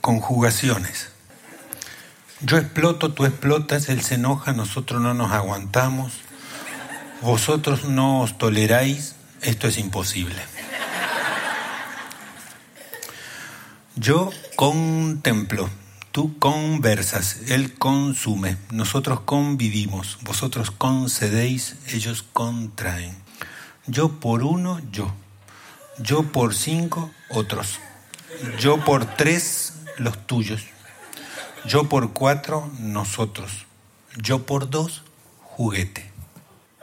Conjugaciones. Yo exploto, tú explotas, él se enoja, nosotros no nos aguantamos, vosotros no os toleráis, esto es imposible. Yo contemplo, tú conversas, él consume, nosotros convivimos, vosotros concedéis, ellos contraen. Yo por uno, yo. Yo por cinco, otros. Yo por tres, los tuyos. Yo por cuatro, nosotros. Yo por dos, juguete.